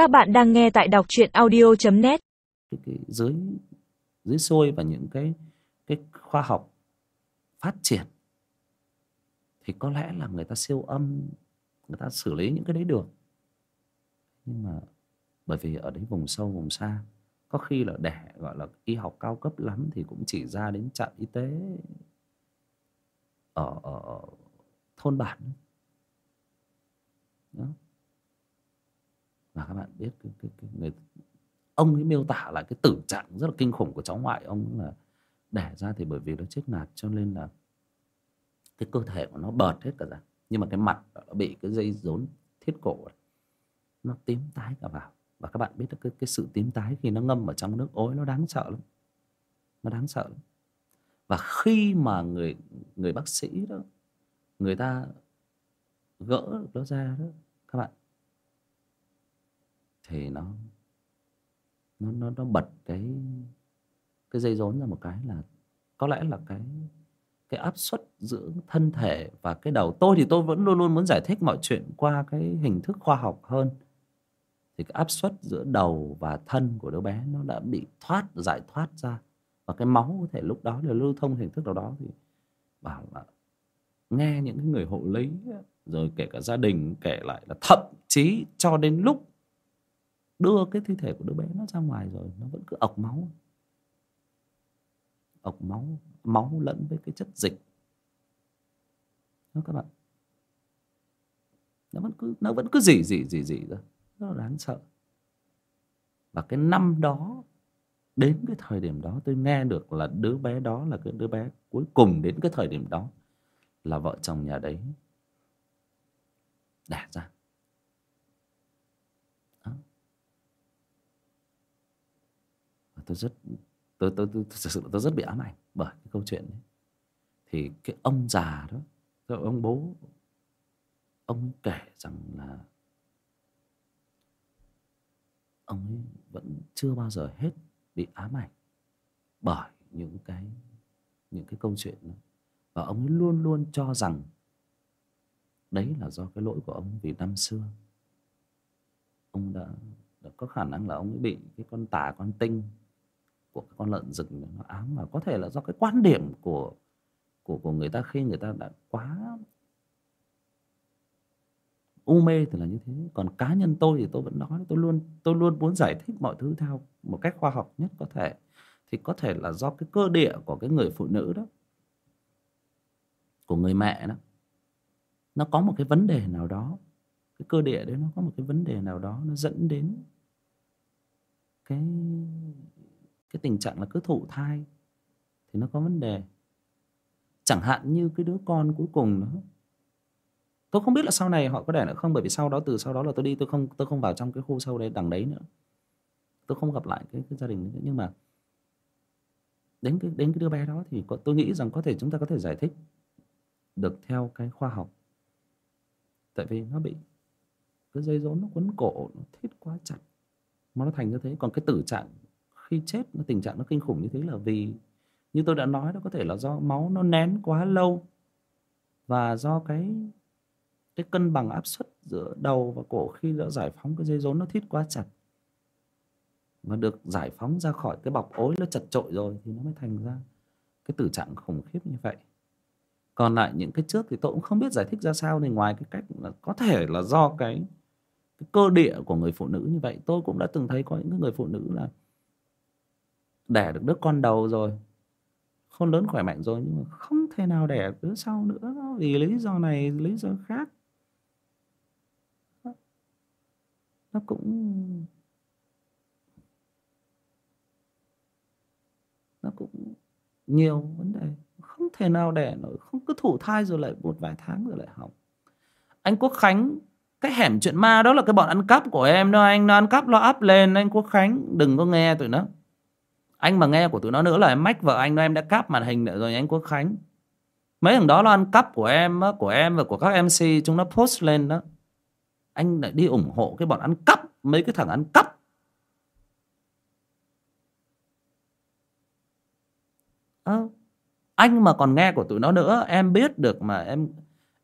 Các bạn đang nghe tại đọc truyện audio.net cái, dưới dưới sôi và những cái cái khoa học phát triển thì có lẽ là người ta siêu âm người ta xử lý những cái đấy được. Nhưng mà bởi vì ở đấy vùng sâu vùng xa có khi là đẻ gọi là y học cao cấp lắm thì cũng chỉ ra đến trạm y tế ở, ở thôn bản đó và các bạn biết cái, cái, cái người ông ấy miêu tả lại cái tử trạng rất là kinh khủng của cháu ngoại ông là đẻ ra thì bởi vì nó chết ngạt cho nên là cái cơ thể của nó bợt hết cả ra. Nhưng mà cái mặt nó bị cái dây rốn thiết cổ nó tím tái cả vào. Và các bạn biết cái cái sự tím tái khi nó ngâm ở trong nước ối nó đáng sợ lắm. Nó đáng sợ lắm. Và khi mà người người bác sĩ đó người ta gỡ nó ra đó các bạn thì nó nó nó nó bật cái cái dây rốn ra một cái là có lẽ là cái cái áp suất giữa thân thể và cái đầu. Tôi thì tôi vẫn luôn luôn muốn giải thích mọi chuyện qua cái hình thức khoa học hơn. Thì cái áp suất giữa đầu và thân của đứa bé nó đã bị thoát, giải thoát ra. Và cái máu có thể lúc đó là lưu thông hình thức nào đó thì bảo là nghe những người hộ lý rồi kể cả gia đình, kể lại là thậm chí cho đến lúc đưa cái thi thể của đứa bé nó ra ngoài rồi, nó vẫn cứ ọc máu. Ọc máu máu lẫn với cái chất dịch. Đó các bạn. Nó vẫn cứ, nó vẫn cứ gì gì gì gì ra. Rất là đáng sợ. Và cái năm đó, đến cái thời điểm đó, tôi nghe được là đứa bé đó là cái đứa bé cuối cùng đến cái thời điểm đó là vợ chồng nhà đấy đẻ ra đó tôi rất tôi tôi tôi thực sự tôi rất bị ám ảnh bởi cái câu chuyện đấy thì cái ông già đó rồi ông bố ông kể rằng là ông ấy vẫn chưa bao giờ hết bị ám ảnh bởi những cái những cái câu chuyện đó. Và ông ấy luôn luôn cho rằng đấy là do cái lỗi của ông vì năm xưa. Ông đã, đã có khả năng là ông ấy bị cái con tà con tinh của cái con lợn rừng nó ám mà có thể là do cái quan điểm của của của người ta khi người ta đã quá u mê thì là như thế. Còn cá nhân tôi thì tôi vẫn nói, tôi luôn tôi luôn muốn giải thích mọi thứ theo một cách khoa học nhất có thể. Thì có thể là do cái cơ địa của cái người phụ nữ đó, của người mẹ đó, nó có một cái vấn đề nào đó, cái cơ địa đấy nó có một cái vấn đề nào đó nó dẫn đến cái cái tình trạng là cứ thụ thai thì nó có vấn đề. Chẳng hạn như cái đứa con cuối cùng nữa tôi không biết là sau này họ có đẻ nữa không bởi vì sau đó từ sau đó là tôi đi tôi không tôi không vào trong cái khu sâu đấy đằng đấy nữa. Tôi không gặp lại cái, cái gia đình nữa. Nhưng mà đến cái đến cái đứa bé đó thì có, tôi nghĩ rằng có thể chúng ta có thể giải thích được theo cái khoa học. Tại vì nó bị cái dây rốn nó quấn cổ nó thít quá chặt mà nó thành như thế. Còn cái tử trạng khi chết nó tình trạng nó kinh khủng như thế là vì như tôi đã nói đó có thể là do máu nó nén quá lâu và do cái cái cân bằng áp suất giữa đầu và cổ khi đã giải phóng cái dây rốn nó thít quá chặt. Mà được giải phóng ra khỏi cái bọc ối nó chật trội rồi thì nó mới thành ra cái tử trạng khủng khiếp như vậy. Còn lại những cái trước thì tôi cũng không biết giải thích ra sao thì ngoài cái cách là có thể là do cái, cái cơ địa của người phụ nữ như vậy tôi cũng đã từng thấy có những người phụ nữ là đẻ được đứa con đầu rồi. Khôn lớn khỏe mạnh rồi, nhưng mà không thể nào đẻ đứa sau nữa, vì lý do này, lý do khác. Nó cũng nó cũng nhiều vấn đề. Không thể nào đẻ nổi, không cứ thủ thai rồi lại một vài tháng rồi lại hỏng anh quốc khánh, cái hẻm chuyện ma đó là cái bọn ăn cắp của em đó, anh. Nó ăn cắp, nó áp lên. Anh quốc khánh, đừng có nghe tụi nó anh mà nghe của tụi nó nữa là em mách vợ anh đó em đã cắp màn hình nữa rồi anh quốc khánh. Mấy thằng đó là ăn cắp của em của em và của các mc chúng nó post lên đó. Anh lại đi ủng hộ cái bọn ăn cắp mấy cái thằng ăn cắp. À, anh mà còn nghe của tụi nó nữa em biết được mà em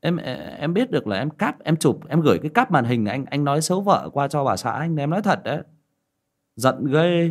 em em biết được là em cáp em chụp em gửi cái cáp màn hình anh anh nói xấu vợ qua cho bà xã anh em nói thật đấy. Giận ghê